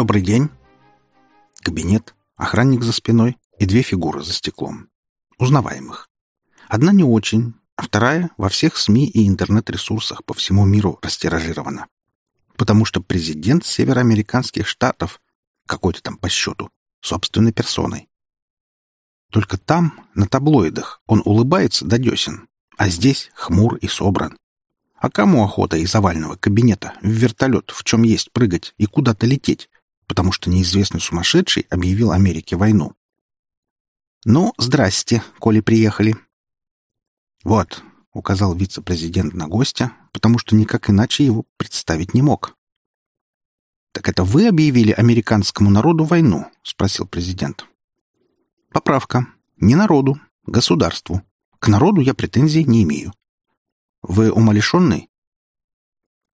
«Добрый день!» Кабинет, охранник за спиной и две фигуры за стеклом. Узнаваемых. Одна не очень, а вторая во всех СМИ и интернет-ресурсах по всему миру растиражирована. Потому что президент североамериканских штатов, какой-то там по счету, собственной персоной. Только там, на таблоидах, он улыбается до десен, а здесь хмур и собран. А кому охота из овального кабинета в вертолет, в чем есть прыгать и куда-то лететь, потому что неизвестный сумасшедший объявил Америке войну? «Ну, здрасте, коли приехали». «Вот», — указал вице-президент на гостя, потому что никак иначе его представить не мог. «Так это вы объявили американскому народу войну?» — спросил президент. «Поправка. Не народу, государству. К народу я претензий не имею. Вы умалишенный?»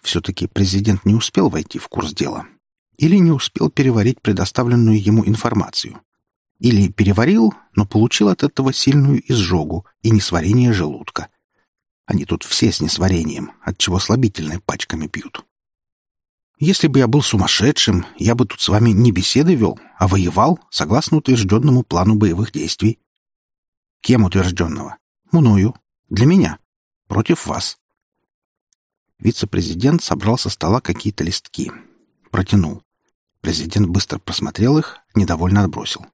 Все-таки президент не успел войти в курс дела. Или не успел переварить предоставленную ему информацию. Или переварил, но получил от этого сильную изжогу и несварение желудка. Они тут все с несварением, от чего слабительные пачками пьют. Если бы я был сумасшедшим, я бы тут с вами не беседы вел, а воевал согласно утвержденному плану боевых действий. Кем утвержденного? Мною. Для меня. Против вас. Вице-президент собрал со стола какие-то листки. Протянул. Президент быстро просмотрел их, недовольно отбросил.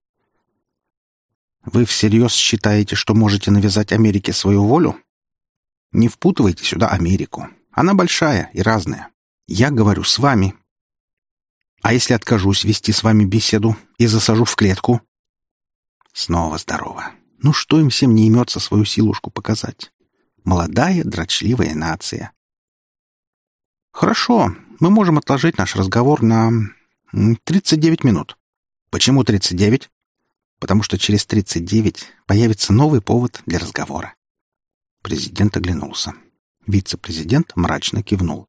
Вы всерьез считаете, что можете навязать Америке свою волю? Не впутывайте сюда Америку. Она большая и разная. Я говорю с вами. А если откажусь вести с вами беседу и засажу в клетку? Снова здорово. Ну что им всем не имется свою силушку показать? Молодая, дрочливая нация. Хорошо, мы можем отложить наш разговор на 39 минут. Почему 39? потому что через 39 появится новый повод для разговора. Президент оглянулся. Вице-президент мрачно кивнул.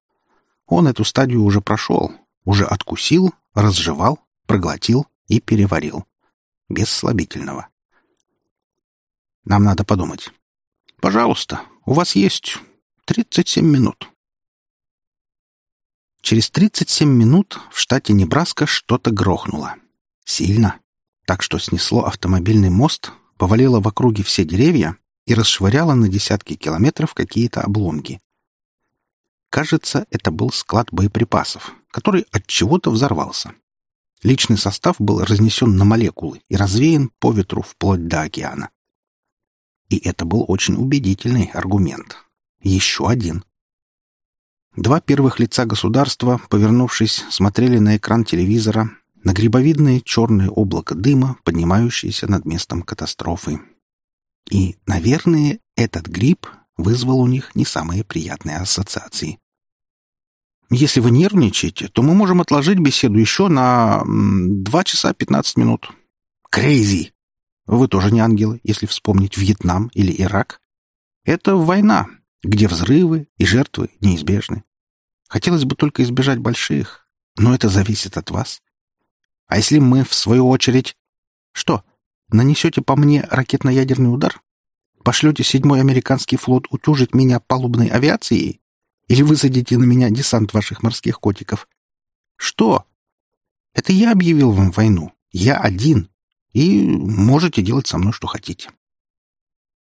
Он эту стадию уже прошел, уже откусил, разжевал, проглотил и переварил. Без слабительного. Нам надо подумать. Пожалуйста, у вас есть 37 минут. Через 37 минут в штате Небраска что-то грохнуло. Сильно так что снесло автомобильный мост, повалило в округе все деревья и расшвыряло на десятки километров какие-то обломки. Кажется, это был склад боеприпасов, который от чего-то взорвался. Личный состав был разнесен на молекулы и развеян по ветру вплоть до океана. И это был очень убедительный аргумент. Еще один. Два первых лица государства, повернувшись, смотрели на экран телевизора на грибовидное черное облако дыма, поднимающееся над местом катастрофы. И, наверное, этот гриб вызвал у них не самые приятные ассоциации. Если вы нервничаете, то мы можем отложить беседу еще на 2 часа 15 минут. Крейзи! Вы тоже не ангелы, если вспомнить Вьетнам или Ирак. Это война, где взрывы и жертвы неизбежны. Хотелось бы только избежать больших, но это зависит от вас. А если мы, в свою очередь... Что, нанесете по мне ракетно-ядерный удар? Пошлете седьмой американский флот утюжить меня палубной авиацией? Или высадите на меня десант ваших морских котиков? Что? Это я объявил вам войну. Я один. И можете делать со мной что хотите.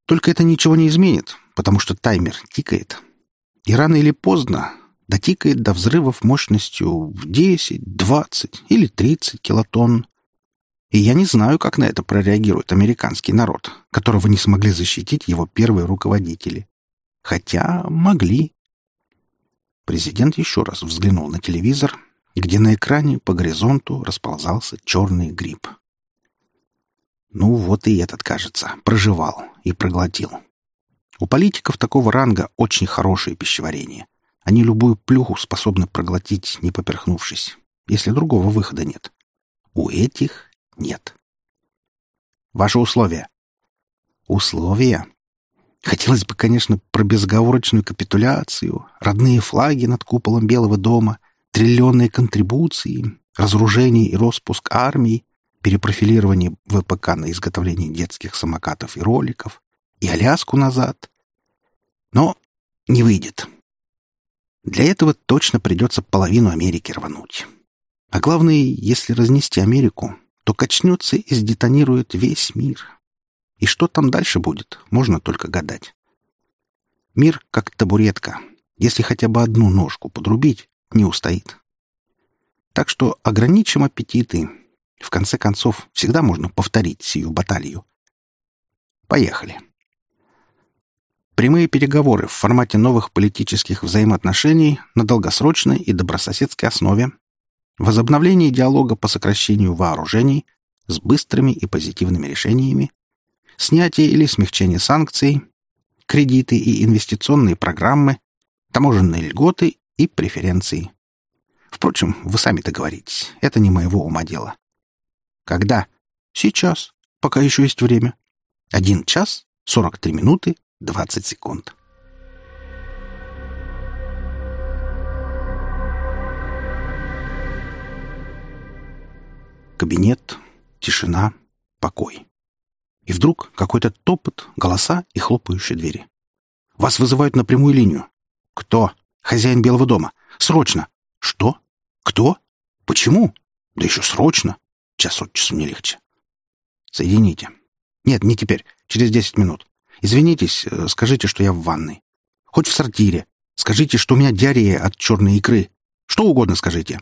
Только это ничего не изменит, потому что таймер тикает. И рано или поздно дотикает до взрывов мощностью в 10, 20 или 30 килотонн. И я не знаю, как на это прореагирует американский народ, которого не смогли защитить его первые руководители. Хотя могли. Президент еще раз взглянул на телевизор, где на экране по горизонту расползался черный гриб. Ну вот и этот, кажется, проживал и проглотил. У политиков такого ранга очень хорошее пищеварение. Они любую плюху способны проглотить, не поперхнувшись, если другого выхода нет. У этих нет. Ваши условия. Условия? Хотелось бы, конечно, про безоговорочную капитуляцию, родные флаги над куполом Белого дома, триллионные контрибуции, разоружение и распуск армий, перепрофилирование ВПК на изготовление детских самокатов и роликов, и Аляску назад. Но не выйдет. Для этого точно придется половину Америки рвануть. А главное, если разнести Америку, то качнется и сдетонирует весь мир. И что там дальше будет, можно только гадать. Мир как табуретка. Если хотя бы одну ножку подрубить, не устоит. Так что ограничим аппетиты. В конце концов, всегда можно повторить сию баталию. Поехали. Прямые переговоры в формате новых политических взаимоотношений на долгосрочной и добрососедской основе, возобновление диалога по сокращению вооружений с быстрыми и позитивными решениями, снятие или смягчение санкций, кредиты и инвестиционные программы, таможенные льготы и преференции. Впрочем, вы сами договоритесь, это не моего ума дело. Когда? Сейчас, пока еще есть время. Один час, сорок три минуты, двадцать секунд. Кабинет, тишина, покой. И вдруг какой-то топот, голоса и хлопающие двери. «Вас вызывают на прямую линию». «Кто?» «Хозяин Белого дома. Срочно». «Что? Кто? Почему?» «Да еще срочно. Час от часу не легче». «Соедините». «Нет, не теперь. Через десять минут. Извинитесь, э, скажите, что я в ванной. Хоть в сортире. Скажите, что у меня диарея от черной икры. Что угодно скажите.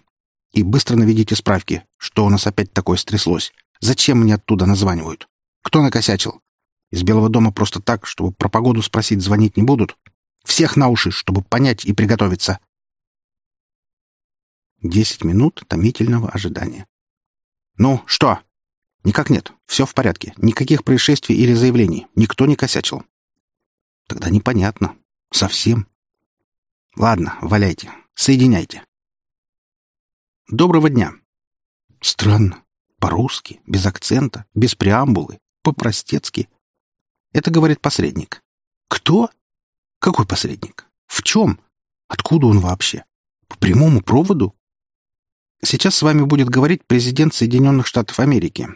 И быстро наведите справки, что у нас опять такое стряслось. Зачем мне оттуда названивают? Кто накосячил? Из Белого дома просто так, чтобы про погоду спросить, звонить не будут? Всех на уши, чтобы понять и приготовиться. Десять минут томительного ожидания. «Ну, что?» «Никак нет. Все в порядке. Никаких происшествий или заявлений. Никто не косячил». «Тогда непонятно. Совсем». «Ладно, валяйте. Соединяйте». «Доброго дня». «Странно. По-русски, без акцента, без преамбулы, по-простецки. Это говорит посредник. Кто? Какой посредник? В чем? Откуда он вообще? По прямому проводу? Сейчас с вами будет говорить президент Соединенных Штатов Америки.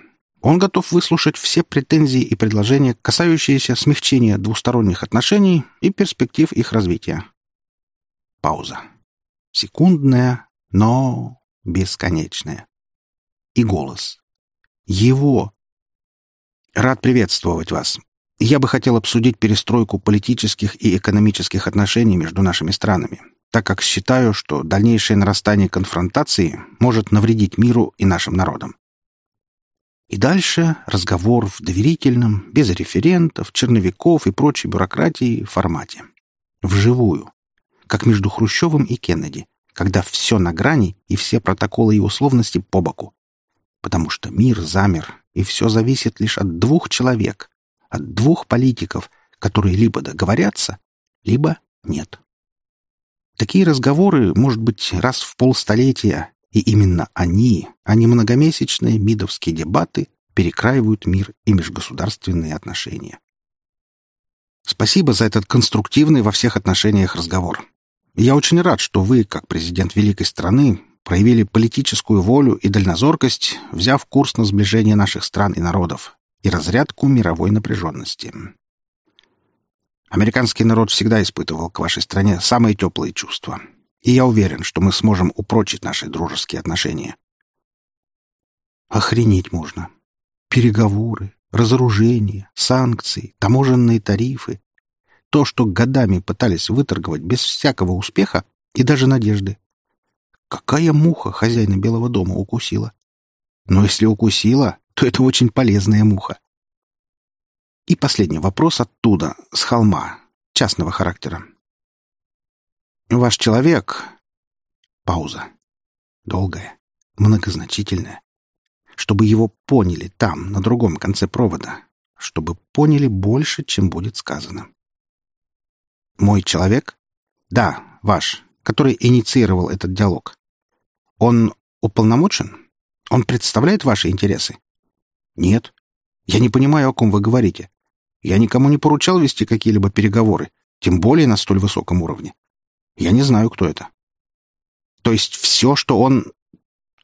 Он готов выслушать все претензии и предложения, касающиеся смягчения двусторонних отношений и перспектив их развития. Пауза. Секундная, но бесконечная и голос. Его. Рад приветствовать вас. Я бы хотел обсудить перестройку политических и экономических отношений между нашими странами, так как считаю, что дальнейшее нарастание конфронтации может навредить миру и нашим народам. И дальше разговор в доверительном, без референтов, черновиков и прочей бюрократии формате. Вживую. Как между Хрущевым и Кеннеди, когда все на грани и все протоколы и условности по боку потому что мир замер, и все зависит лишь от двух человек, от двух политиков, которые либо договорятся, либо нет. Такие разговоры, может быть, раз в полстолетия, и именно они, а не многомесячные мидовские дебаты, перекраивают мир и межгосударственные отношения. Спасибо за этот конструктивный во всех отношениях разговор. Я очень рад, что вы, как президент великой страны, проявили политическую волю и дальнозоркость, взяв курс на сближение наших стран и народов и разрядку мировой напряженности. Американский народ всегда испытывал к вашей стране самые теплые чувства, и я уверен, что мы сможем упрочить наши дружеские отношения. Охренеть можно. Переговоры, разоружение, санкции, таможенные тарифы. То, что годами пытались выторговать без всякого успеха и даже надежды. Какая муха хозяина Белого дома укусила? Но если укусила, то это очень полезная муха. И последний вопрос оттуда, с холма, частного характера. Ваш человек... Пауза. Долгая, многозначительная. Чтобы его поняли там, на другом конце провода. Чтобы поняли больше, чем будет сказано. Мой человек? Да, ваш который инициировал этот диалог. Он уполномочен? Он представляет ваши интересы? Нет. Я не понимаю, о ком вы говорите. Я никому не поручал вести какие-либо переговоры, тем более на столь высоком уровне. Я не знаю, кто это. То есть все, что он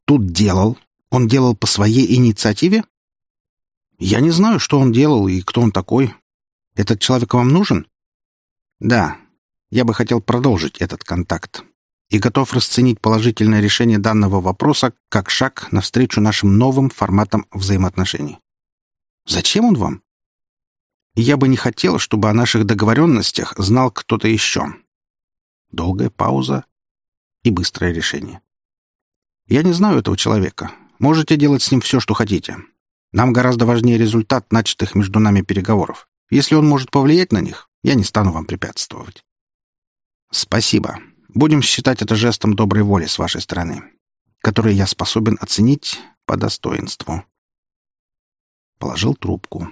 тут делал, он делал по своей инициативе? Я не знаю, что он делал и кто он такой. Этот человек вам нужен? Да, я бы хотел продолжить этот контакт. и готов расценить положительное решение данного вопроса как шаг навстречу нашим новым форматам взаимоотношений. Зачем он вам? Я бы не хотел, чтобы о наших договоренностях знал кто-то еще. Долгая пауза и быстрое решение. Я не знаю этого человека. Можете делать с ним все, что хотите. Нам гораздо важнее результат начатых между нами переговоров. Если он может повлиять на них, я не стану вам препятствовать. Спасибо. Будем считать это жестом доброй воли с вашей стороны, который я способен оценить по достоинству. Положил трубку.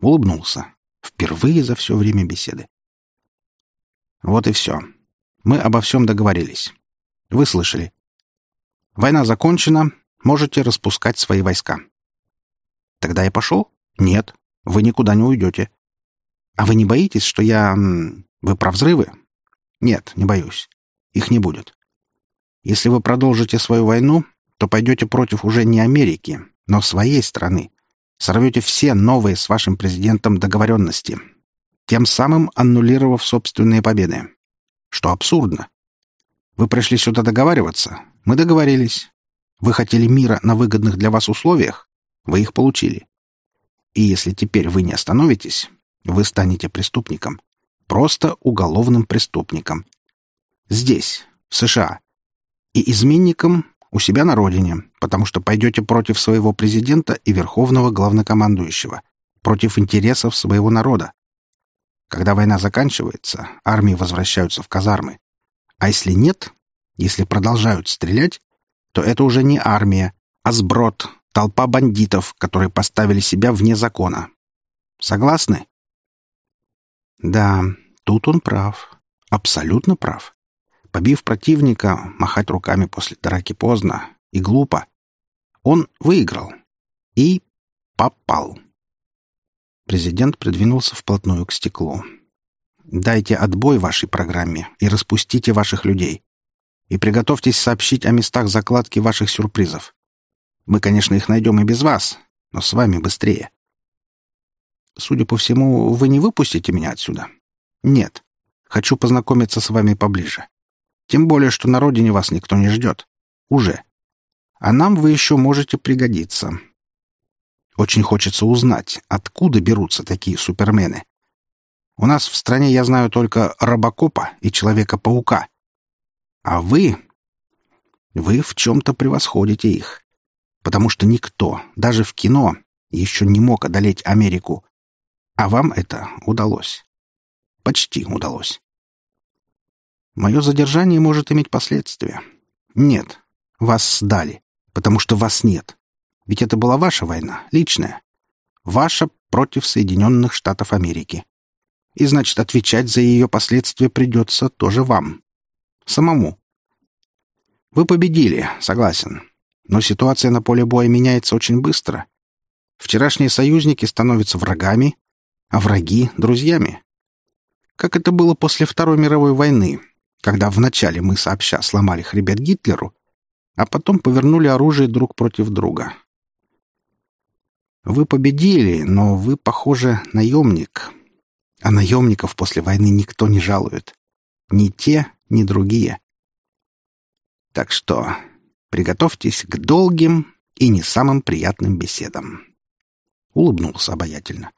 Улыбнулся. Впервые за все время беседы. Вот и все. Мы обо всем договорились. Вы слышали. Война закончена. Можете распускать свои войска. Тогда я пошел? Нет. Вы никуда не уйдете. А вы не боитесь, что я... Вы про взрывы? Нет, не боюсь. Их не будет. Если вы продолжите свою войну, то пойдете против уже не Америки, но своей страны. Сорвете все новые с вашим президентом договоренности, тем самым аннулировав собственные победы. Что абсурдно. Вы пришли сюда договариваться? Мы договорились. Вы хотели мира на выгодных для вас условиях? Вы их получили. И если теперь вы не остановитесь, вы станете преступником. Просто уголовным преступником. Здесь, в США. И изменником у себя на родине, потому что пойдете против своего президента и верховного главнокомандующего, против интересов своего народа. Когда война заканчивается, армии возвращаются в казармы. А если нет, если продолжают стрелять, то это уже не армия, а сброд, толпа бандитов, которые поставили себя вне закона. Согласны? Да, тут он прав. Абсолютно прав. Побив противника, махать руками после драки поздно и глупо. Он выиграл. И попал. Президент придвинулся вплотную к стеклу. «Дайте отбой вашей программе и распустите ваших людей. И приготовьтесь сообщить о местах закладки ваших сюрпризов. Мы, конечно, их найдем и без вас, но с вами быстрее. Судя по всему, вы не выпустите меня отсюда? Нет. Хочу познакомиться с вами поближе. Тем более, что на родине вас никто не ждет. Уже. А нам вы еще можете пригодиться. Очень хочется узнать, откуда берутся такие супермены. У нас в стране я знаю только Робокопа и Человека-паука. А вы... Вы в чем-то превосходите их. Потому что никто, даже в кино, еще не мог одолеть Америку. А вам это удалось. Почти удалось. Мое задержание может иметь последствия. Нет, вас сдали, потому что вас нет. Ведь это была ваша война, личная. Ваша против Соединенных Штатов Америки. И значит, отвечать за ее последствия придется тоже вам. Самому. Вы победили, согласен. Но ситуация на поле боя меняется очень быстро. Вчерашние союзники становятся врагами, а враги — друзьями. Как это было после Второй мировой войны, когда вначале мы сообща сломали хребет Гитлеру, а потом повернули оружие друг против друга. Вы победили, но вы, похоже, наемник. А наемников после войны никто не жалует. Ни те, ни другие. Так что приготовьтесь к долгим и не самым приятным беседам. Улыбнулся обаятельно.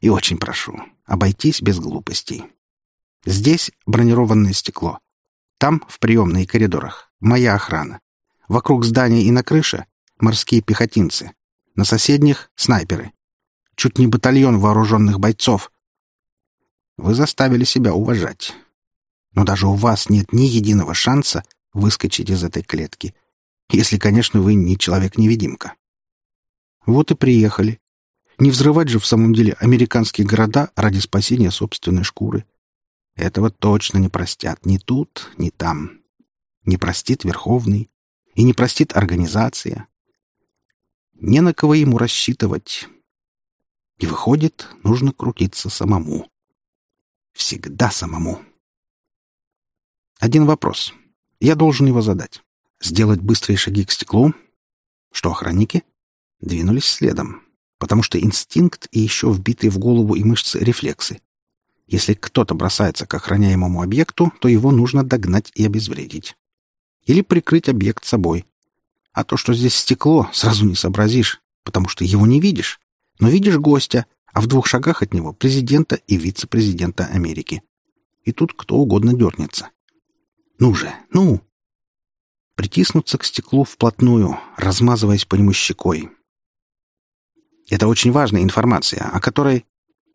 И очень прошу, обойтись без глупостей. Здесь бронированное стекло. Там, в приемной и коридорах, моя охрана. Вокруг здания и на крыше — морские пехотинцы. На соседних — снайперы. Чуть не батальон вооруженных бойцов. Вы заставили себя уважать. Но даже у вас нет ни единого шанса выскочить из этой клетки. Если, конечно, вы не человек-невидимка. Вот и приехали. Не взрывать же в самом деле американские города ради спасения собственной шкуры. Этого точно не простят ни тут, ни там. Не простит Верховный и не простит организация. Не на кого ему рассчитывать. И выходит, нужно крутиться самому. Всегда самому. Один вопрос. Я должен его задать. Сделать быстрые шаги к стеклу. Что, охранники? Двинулись следом. Потому что инстинкт и еще вбитые в голову и мышцы рефлексы. Если кто-то бросается к охраняемому объекту, то его нужно догнать и обезвредить. или прикрыть объект собой. А то, что здесь стекло, сразу не сообразишь, потому что его не видишь. Но видишь гостя, а в двух шагах от него президента и вице-президента Америки. И тут кто угодно дернется. Ну же, ну! Притиснуться к стеклу вплотную, размазываясь по нему щекой. Это очень важная информация, о которой,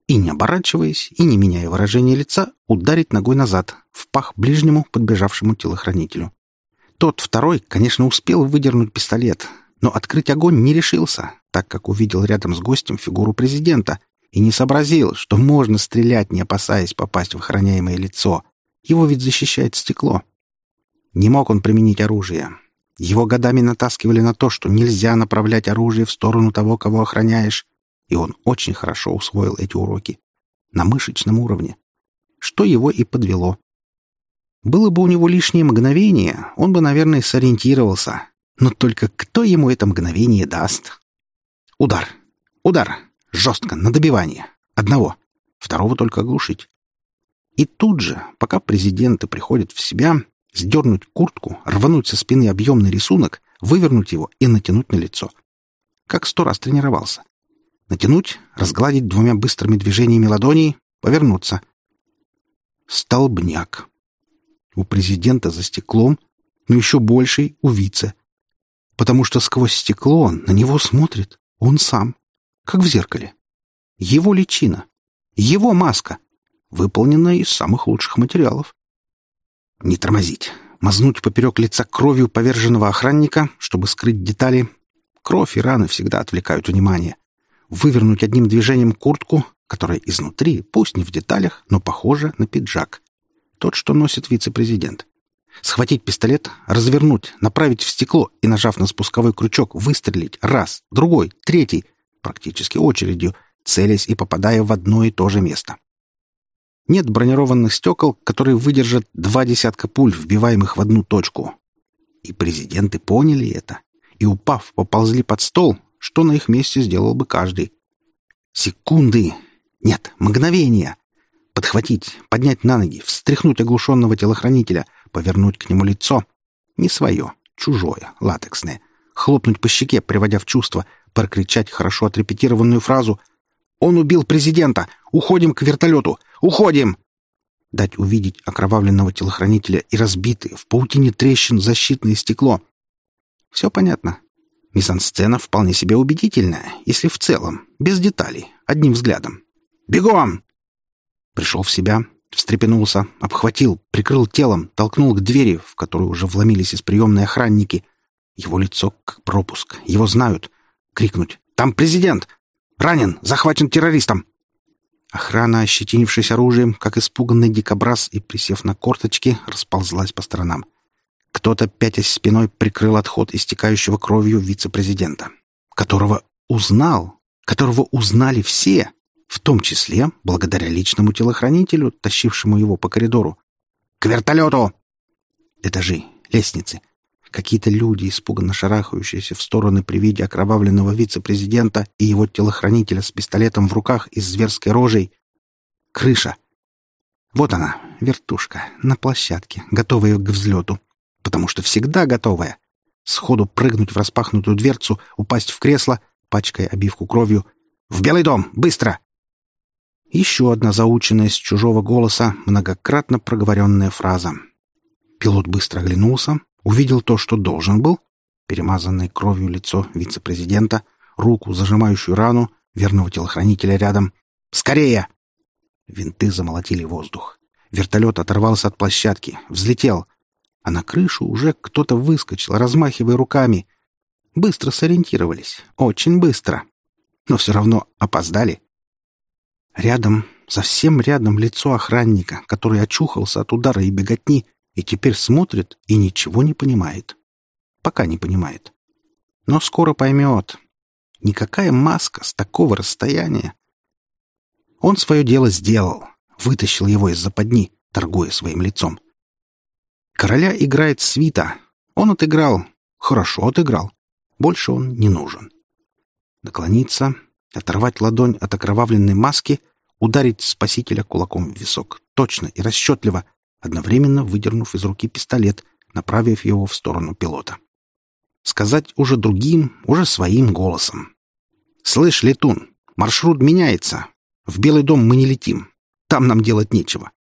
и не оборачиваясь, и не меняя выражения лица, ударить ногой назад, в пах ближнему подбежавшему телохранителю. Тот второй, конечно, успел выдернуть пистолет, но открыть огонь не решился, так как увидел рядом с гостем фигуру президента и не сообразил, что можно стрелять, не опасаясь попасть в охраняемое лицо. Его ведь защищает стекло. Не мог он применить оружие. Его годами натаскивали на то, что нельзя направлять оружие в сторону того, кого охраняешь, и он очень хорошо усвоил эти уроки. На мышечном уровне. Что его и подвело. Было бы у него лишнее мгновение, он бы, наверное, сориентировался. Но только кто ему это мгновение даст? Удар. Удар. Жестко, на добивание. Одного. Второго только оглушить. И тут же, пока президенты приходят в себя, сдернуть куртку, рвануть со спины объемный рисунок, вывернуть его и натянуть на лицо. Как сто раз тренировался. Натянуть, разгладить двумя быстрыми движениями ладоней, повернуться. Столбняк. У президента за стеклом, но еще больший у вице. Потому что сквозь стекло на него смотрит он сам, как в зеркале. Его личина, его маска, выполненная из самых лучших материалов. Не тормозить. Мазнуть поперек лица кровью поверженного охранника, чтобы скрыть детали. Кровь и раны всегда отвлекают внимание. Вывернуть одним движением куртку, которая изнутри, пусть не в деталях, но похожа на пиджак. Тот, что носит вице-президент. Схватить пистолет, развернуть, направить в стекло и, нажав на спусковой крючок, выстрелить раз, другой, третий, практически очередью, целясь и попадая в одно и то же место. Нет бронированных стекол, которые выдержат два десятка пуль, вбиваемых в одну точку. И президенты поняли это. И, упав, поползли под стол, что на их месте сделал бы каждый. Секунды. Нет, мгновения. Подхватить, поднять на ноги, встряхнуть оглушенного телохранителя, повернуть к нему лицо. Не свое, чужое, латексное. Хлопнуть по щеке, приводя в чувство, прокричать хорошо отрепетированную фразу «Он убил президента! Уходим к вертолету! Уходим!» Дать увидеть окровавленного телохранителя и разбитое в паутине трещин защитное стекло. Все понятно. Мизансцена вполне себе убедительная, если в целом, без деталей, одним взглядом. «Бегом!» Пришел в себя, встрепенулся, обхватил, прикрыл телом, толкнул к двери, в которую уже вломились из приемной охранники. Его лицо как пропуск. Его знают. Крикнуть «Там президент! Ранен! Захвачен террористом!» Охрана, ощетинившись оружием, как испуганный дикобраз и, присев на корточки, расползлась по сторонам. Кто-то, пятясь спиной, прикрыл отход истекающего кровью вице-президента, которого узнал, которого узнали все, в том числе благодаря личному телохранителю, тащившему его по коридору. «К вертолету!» Этажи, лестницы, Какие-то люди, испуганно шарахающиеся в стороны при виде окровавленного вице-президента и его телохранителя с пистолетом в руках и зверской рожей. Крыша. Вот она, вертушка, на площадке, готовая к взлету. Потому что всегда готовая. Сходу прыгнуть в распахнутую дверцу, упасть в кресло, пачкая обивку кровью. «В Белый дом! Быстро!» Еще одна заученная с чужого голоса, многократно проговоренная фраза. Пилот быстро оглянулся, Увидел то, что должен был, перемазанное кровью лицо вице-президента, руку, зажимающую рану, верного телохранителя рядом. «Скорее!» Винты замолотили воздух. Вертолет оторвался от площадки, взлетел, а на крышу уже кто-то выскочил, размахивая руками. Быстро сориентировались, очень быстро. Но все равно опоздали. Рядом, совсем рядом лицо охранника, который очухался от удара и беготни, и теперь смотрит и ничего не понимает. Пока не понимает. Но скоро поймет. Никакая маска с такого расстояния. Он свое дело сделал, вытащил его из западни, торгуя своим лицом. Короля играет свита. Он отыграл, хорошо отыграл. Больше он не нужен. Наклониться, оторвать ладонь от окровавленной маски, ударить спасителя кулаком в висок, точно и расчетливо, одновременно выдернув из руки пистолет, направив его в сторону пилота. Сказать уже другим, уже своим голосом. «Слышь, летун, маршрут меняется. В Белый дом мы не летим. Там нам делать нечего».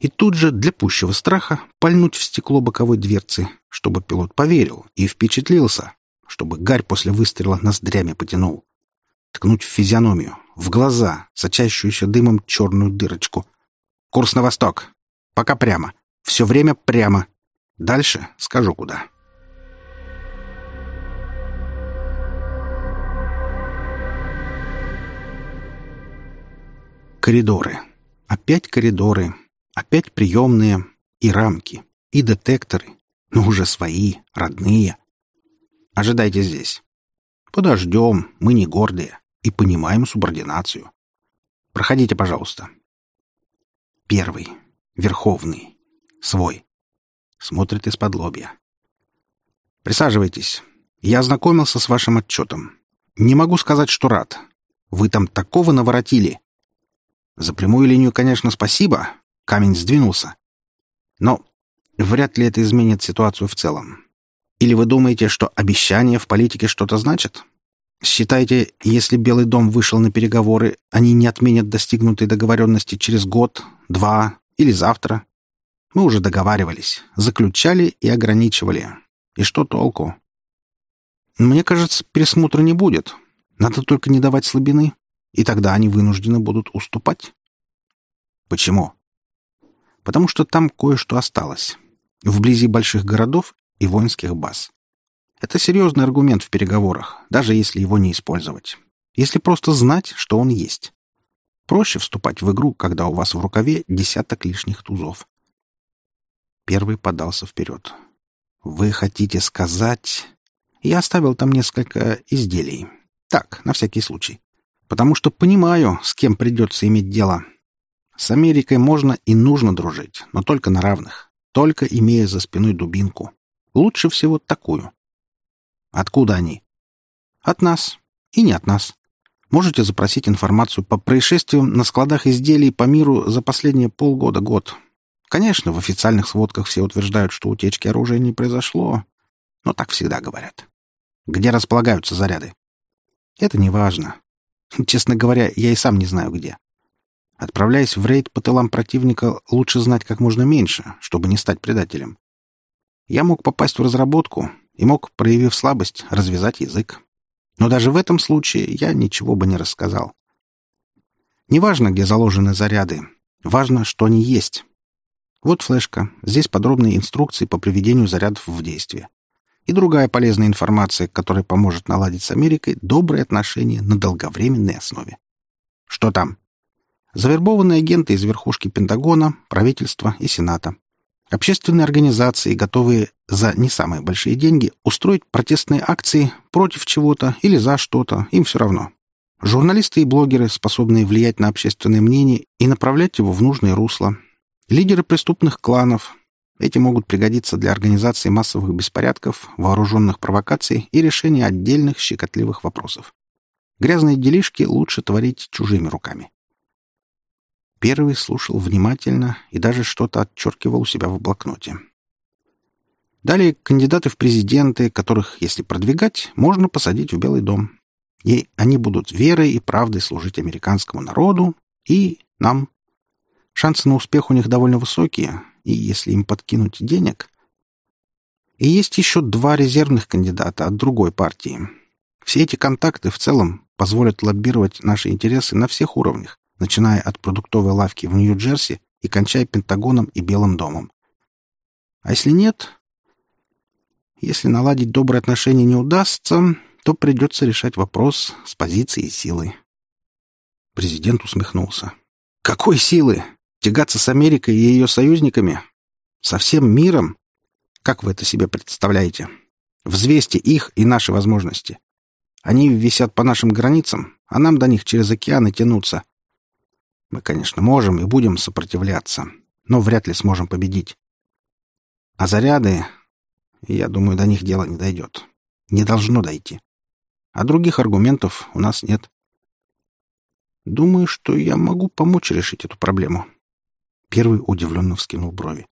И тут же, для пущего страха, пальнуть в стекло боковой дверцы, чтобы пилот поверил и впечатлился, чтобы гарь после выстрела ноздрями потянул. Ткнуть в физиономию, в глаза, сочащуюся дымом черную дырочку. Курс на восток. Пока прямо. Все время прямо. Дальше скажу куда. Коридоры. Опять коридоры. Опять приемные. И рамки. И детекторы. Но уже свои, родные. Ожидайте здесь. Подождем, мы не гордые и понимаем субординацию. Проходите, пожалуйста. Первый. Верховный. Свой. Смотрит из-под лобья. Присаживайтесь. Я ознакомился с вашим отчетом. Не могу сказать, что рад. Вы там такого наворотили. За прямую линию, конечно, спасибо. Камень сдвинулся. Но вряд ли это изменит ситуацию в целом. Или вы думаете, что обещания в политике что-то значат? Считаете, если Белый дом вышел на переговоры, они не отменят достигнутой договоренности через год, два или завтра? Мы уже договаривались, заключали и ограничивали. И что толку? Мне кажется, пересмотра не будет. Надо только не давать слабины и тогда они вынуждены будут уступать. Почему? Потому что там кое-что осталось. Вблизи больших городов и воинских баз. Это серьезный аргумент в переговорах, даже если его не использовать. Если просто знать, что он есть. Проще вступать в игру, когда у вас в рукаве десяток лишних тузов. Первый подался вперед. «Вы хотите сказать...» Я оставил там несколько изделий. Так, на всякий случай потому что понимаю, с кем придется иметь дело. С Америкой можно и нужно дружить, но только на равных, только имея за спиной дубинку. Лучше всего такую. Откуда они? От нас. И не от нас. Можете запросить информацию по происшествиям на складах изделий по миру за последние полгода-год. Конечно, в официальных сводках все утверждают, что утечки оружия не произошло, но так всегда говорят. Где располагаются заряды? Это не важно. Честно говоря, я и сам не знаю где. Отправляясь в рейд по тылам противника, лучше знать как можно меньше, чтобы не стать предателем. Я мог попасть в разработку и мог, проявив слабость, развязать язык. Но даже в этом случае я ничего бы не рассказал. Неважно, где заложены заряды. Важно, что они есть. Вот флешка. Здесь подробные инструкции по приведению зарядов в действие и другая полезная информация, которая поможет наладить с Америкой добрые отношения на долговременной основе. Что там? Завербованные агенты из верхушки Пентагона, правительства и Сената. Общественные организации, готовые за не самые большие деньги устроить протестные акции против чего-то или за что-то, им все равно. Журналисты и блогеры, способные влиять на общественное мнение и направлять его в нужное русло. Лидеры преступных кланов, эти могут пригодиться для организации массовых беспорядков, вооруженных провокаций и решения отдельных щекотливых вопросов. Грязные делишки лучше творить чужими руками. Первый слушал внимательно и даже что-то отчеркивал у себя в блокноте. Далее кандидаты в президенты, которых, если продвигать, можно посадить в Белый дом. И они будут верой и правдой служить американскому народу и нам. Шансы на успех у них довольно высокие, и если им подкинуть денег... И есть еще два резервных кандидата от другой партии. Все эти контакты в целом позволят лоббировать наши интересы на всех уровнях, начиная от продуктовой лавки в Нью-Джерси и кончая Пентагоном и Белым домом. А если нет... Если наладить добрые отношения не удастся, то придется решать вопрос с позиции силы. Президент усмехнулся. «Какой силы? Тягаться с Америкой и ее союзниками? Со всем миром? Как вы это себе представляете? Взвесьте их и наши возможности. Они висят по нашим границам, а нам до них через океаны тянуться. Мы, конечно, можем и будем сопротивляться, но вряд ли сможем победить. А заряды, я думаю, до них дело не дойдет. Не должно дойти. А других аргументов у нас нет. Думаю, что я могу помочь решить эту проблему. Первый удивленно вскинул брови.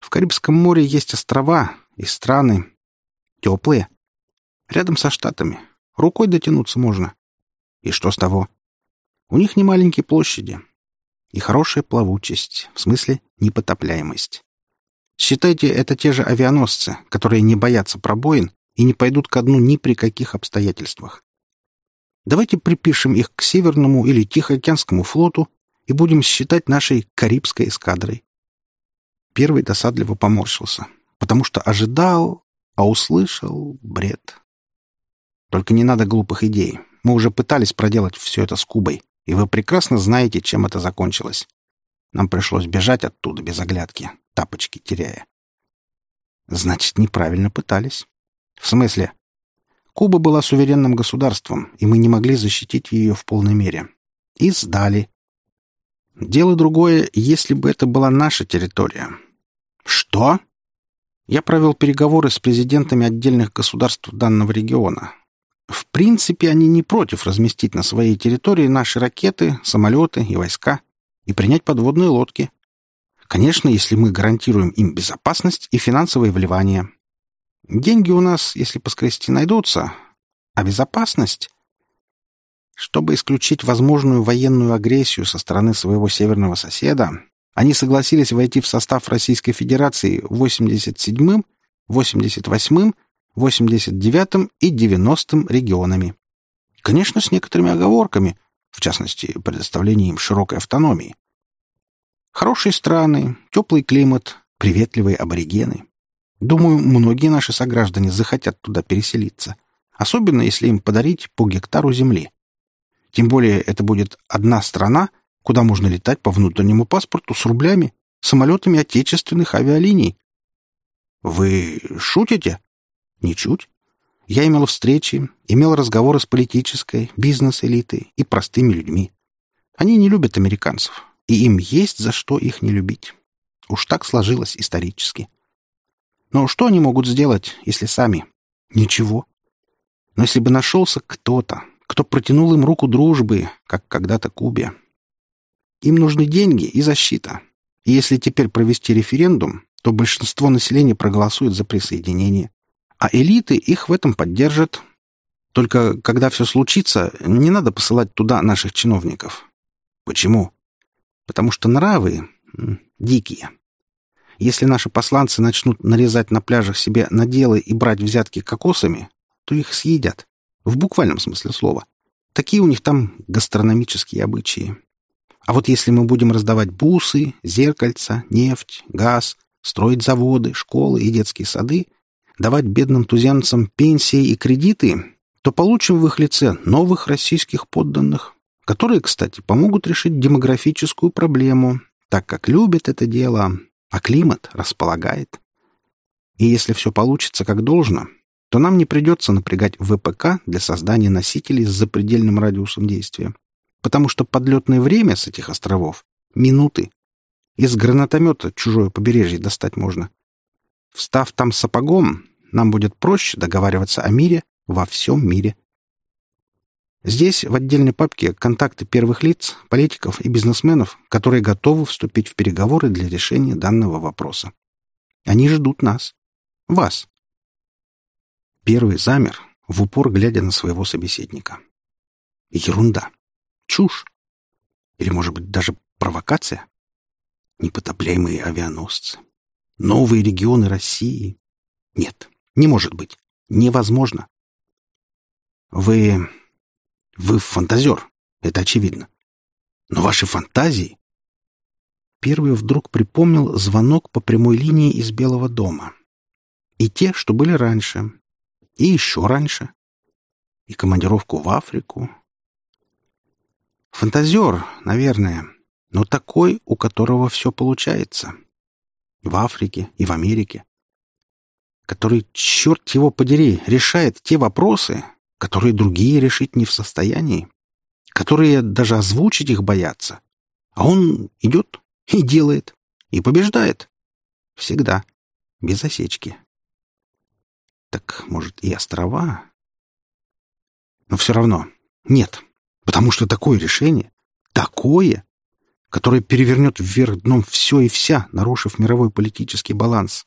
В Карибском море есть острова и страны. Теплые. Рядом со Штатами. Рукой дотянуться можно. И что с того? У них не маленькие площади. И хорошая плавучесть, в смысле непотопляемость. Считайте, это те же авианосцы, которые не боятся пробоин и не пойдут ко дну ни при каких обстоятельствах. Давайте припишем их к Северному или Тихоокеанскому флоту и будем считать нашей Карибской эскадрой. Первый досадливо поморщился, потому что ожидал, а услышал бред. Только не надо глупых идей. Мы уже пытались проделать все это с Кубой, и вы прекрасно знаете, чем это закончилось. Нам пришлось бежать оттуда без оглядки, тапочки теряя. Значит, неправильно пытались. В смысле? Куба была суверенным государством, и мы не могли защитить ее в полной мере. И сдали. Дело другое, если бы это была наша территория. Что? Я провел переговоры с президентами отдельных государств данного региона. В принципе, они не против разместить на своей территории наши ракеты, самолеты и войска и принять подводные лодки. Конечно, если мы гарантируем им безопасность и финансовые вливания. Деньги у нас, если поскрести, найдутся. А безопасность? Чтобы исключить возможную военную агрессию со стороны своего северного соседа, они согласились войти в состав Российской Федерации 87-м, 88-м, 89-м и 90-м регионами. Конечно, с некоторыми оговорками, в частности, предоставлением им широкой автономии. Хорошие страны, теплый климат, приветливые аборигены. Думаю, многие наши сограждане захотят туда переселиться, особенно если им подарить по гектару земли. Тем более это будет одна страна, куда можно летать по внутреннему паспорту с рублями, самолетами отечественных авиалиний. Вы шутите? Ничуть. Я имел встречи, имел разговоры с политической, бизнес-элитой и простыми людьми. Они не любят американцев, и им есть за что их не любить. Уж так сложилось исторически. Но что они могут сделать, если сами? Ничего. Но если бы нашелся кто-то, кто протянул им руку дружбы, как когда-то Кубе. Им нужны деньги и защита. И если теперь провести референдум, то большинство населения проголосует за присоединение. А элиты их в этом поддержат. Только когда все случится, не надо посылать туда наших чиновников. Почему? Потому что нравы дикие. Если наши посланцы начнут нарезать на пляжах себе наделы и брать взятки кокосами, то их съедят. В буквальном смысле слова. Такие у них там гастрономические обычаи. А вот если мы будем раздавать бусы, зеркальца, нефть, газ, строить заводы, школы и детские сады, давать бедным туземцам пенсии и кредиты, то получим в их лице новых российских подданных, которые, кстати, помогут решить демографическую проблему, так как любят это дело, а климат располагает. И если все получится как должно, то нам не придется напрягать ВПК для создания носителей с запредельным радиусом действия, потому что подлетное время с этих островов — минуты. Из гранатомета чужое побережье достать можно. Встав там сапогом, нам будет проще договариваться о мире во всем мире. Здесь, в отдельной папке, контакты первых лиц, политиков и бизнесменов, которые готовы вступить в переговоры для решения данного вопроса. Они ждут нас. Вас. Первый замер, в упор глядя на своего собеседника. Ерунда. Чушь. Или, может быть, даже провокация? Непотопляемые авианосцы. Новые регионы России. Нет, не может быть. Невозможно. Вы вы фантазер, это очевидно. Но ваши фантазии... Первый вдруг припомнил звонок по прямой линии из Белого дома. И те, что были раньше. И еще раньше. И командировку в Африку. Фантазер, наверное, но такой, у которого все получается. В Африке и в Америке. Который, черт его подери, решает те вопросы, которые другие решить не в состоянии, которые даже озвучить их боятся. А он идет и делает, и побеждает. Всегда. Без осечки. Так, может, и острова? Но все равно нет. Потому что такое решение, такое, которое перевернет вверх дном все и вся, нарушив мировой политический баланс.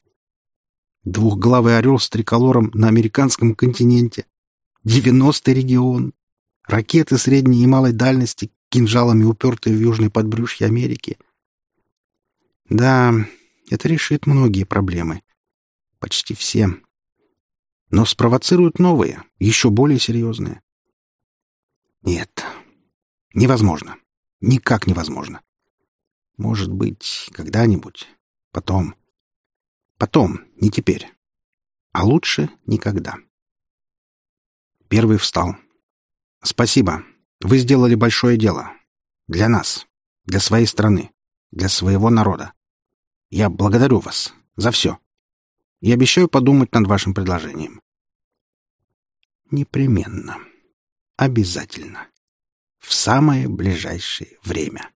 Двухглавый орел с триколором на американском континенте. Девяностый регион. Ракеты средней и малой дальности, кинжалами упертые в южной подбрюшье Америки. Да, это решит многие проблемы. Почти все. Но спровоцирует новые, еще более серьезные. Нет, невозможно. Никак невозможно. Может быть, когда-нибудь. Потом. Потом, не теперь. А лучше никогда. Первый встал. «Спасибо. Вы сделали большое дело. Для нас. Для своей страны. Для своего народа. Я благодарю вас за все. И обещаю подумать над вашим предложением. Непременно. Обязательно. В самое ближайшее время.